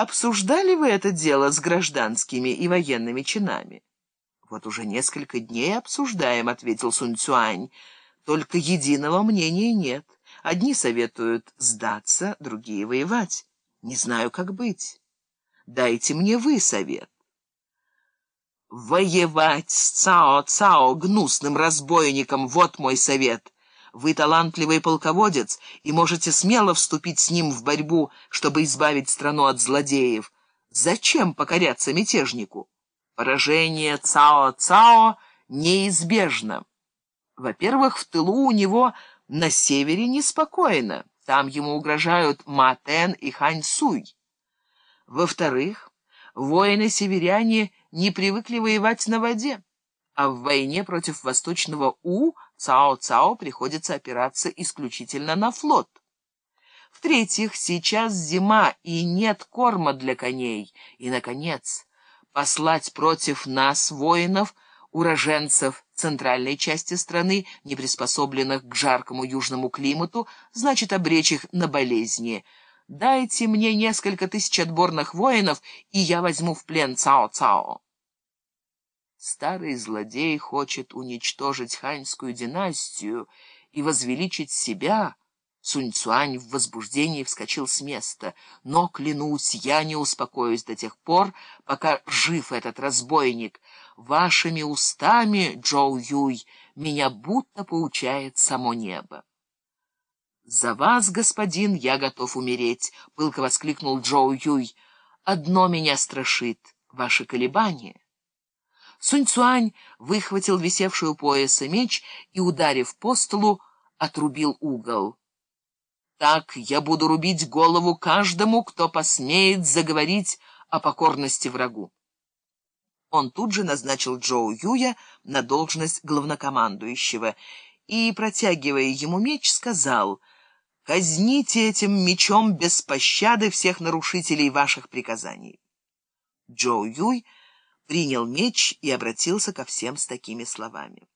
Обсуждали вы это дело с гражданскими и военными чинами? Вот уже несколько дней обсуждаем, ответил Сунь Цюань. Только единого мнения нет. Одни советуют сдаться, другие воевать. Не знаю, как быть. Дайте мне вы совет. Воевать с Цао-Цао, гнусным разбойником, вот мой совет. Вы талантливый полководец и можете смело вступить с ним в борьбу, чтобы избавить страну от злодеев. Зачем покоряться мятежнику? Поражение Цао-Цао неизбежно. Во-первых, в тылу у него на севере неспокойно. Там ему угрожают Матен и Ханьсуй. Во-вторых, воины-северяне не привыкли воевать на воде, а в войне против восточного У Цао-Цао приходится опираться исключительно на флот. В-третьих, сейчас зима и нет корма для коней. И, наконец, послать против нас воинов, уроженцев центральной части страны, не приспособленных к жаркому южному климату, значит обречь их на болезни. Дайте мне несколько тысяч отборных воинов, и я возьму в плен Цао-Цао. Старый злодей хочет уничтожить ханьскую династию и возвеличить себя. Сунь-Цуань в возбуждении вскочил с места. Но, клянусь, я не успокоюсь до тех пор, пока жив этот разбойник. Вашими устами, Джоу Юй, меня будто поучает само небо. «За вас, господин, я готов умереть», — пылко воскликнул Джоу Юй. «Одно меня страшит — ваше колебание». Сунь Цуань выхватил висевший у пояса меч и, ударив по столу, отрубил угол. «Так я буду рубить голову каждому, кто посмеет заговорить о покорности врагу». Он тут же назначил Джоу Юя на должность главнокомандующего и, протягивая ему меч, сказал — Казните этим мечом без пощады всех нарушителей ваших приказаний. Джоу Юй принял меч и обратился ко всем с такими словами.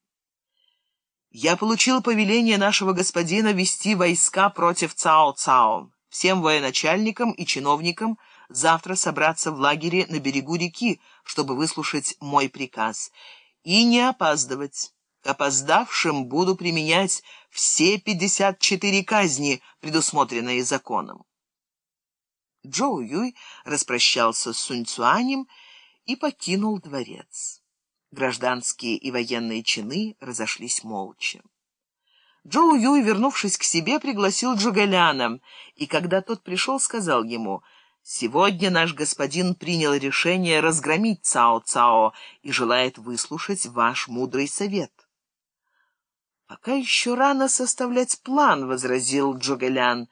«Я получил повеление нашего господина вести войска против Цао-Цао. Всем военачальникам и чиновникам завтра собраться в лагере на берегу реки, чтобы выслушать мой приказ, и не опаздывать». К опоздавшим буду применять все 54 казни, предусмотренные законом. Джоу Юй распрощался с Сунь Цуанем и покинул дворец. Гражданские и военные чины разошлись молча. Джоу Юй, вернувшись к себе, пригласил Джугаляна, и когда тот пришел, сказал ему, «Сегодня наш господин принял решение разгромить Цао-Цао и желает выслушать ваш мудрый совет». «Пока еще рано составлять план», — возразил Джугэлян.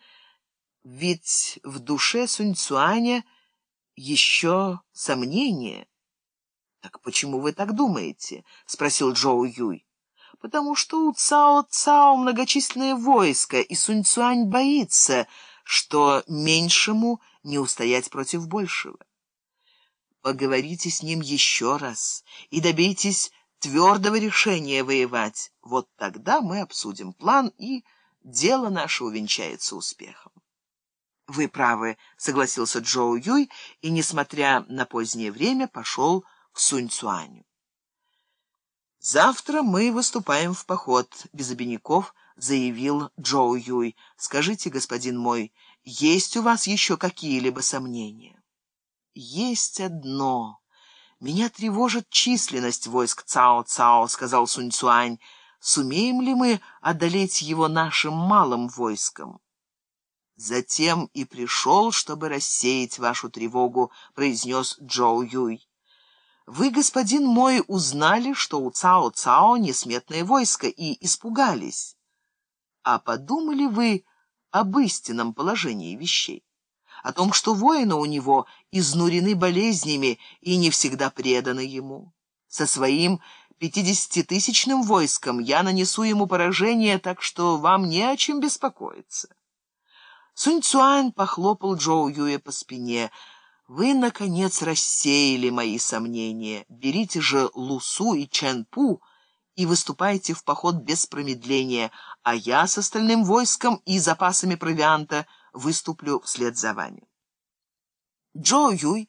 «Ведь в душе Суньцуаня еще сомнения». «Так почему вы так думаете?» — спросил Джоу Юй. «Потому что у Цао Цао многочисленное войско, и Суньцуань боится, что меньшему не устоять против большего. Поговорите с ним еще раз и добейтесь твердого решения воевать. Вот тогда мы обсудим план, и дело наше увенчается успехом. «Вы правы», — согласился Джоу Юй, и, несмотря на позднее время, пошел к Сунь Цуаню. «Завтра мы выступаем в поход», — без обиняков заявил Джоу Юй. «Скажите, господин мой, есть у вас еще какие-либо сомнения?» «Есть одно». «Меня тревожит численность войск Цао-Цао», — сказал Сунь Цуань. «Сумеем ли мы одолеть его нашим малым войском?» «Затем и пришел, чтобы рассеять вашу тревогу», — произнес Джоу Юй. «Вы, господин мой, узнали, что у Цао-Цао несметное войско, и испугались. А подумали вы об истинном положении вещей?» о том, что воины у него изнурены болезнями и не всегда преданы ему. Со своим пятидесятитысячным войском я нанесу ему поражение, так что вам не о чем беспокоиться. Сунь Цуань похлопал Джоу Юя по спине. «Вы, наконец, рассеяли мои сомнения. Берите же Лусу и Чен Пу и выступайте в поход без промедления, а я с остальным войском и запасами провианта — выступлю вслед за вами. Джо Юй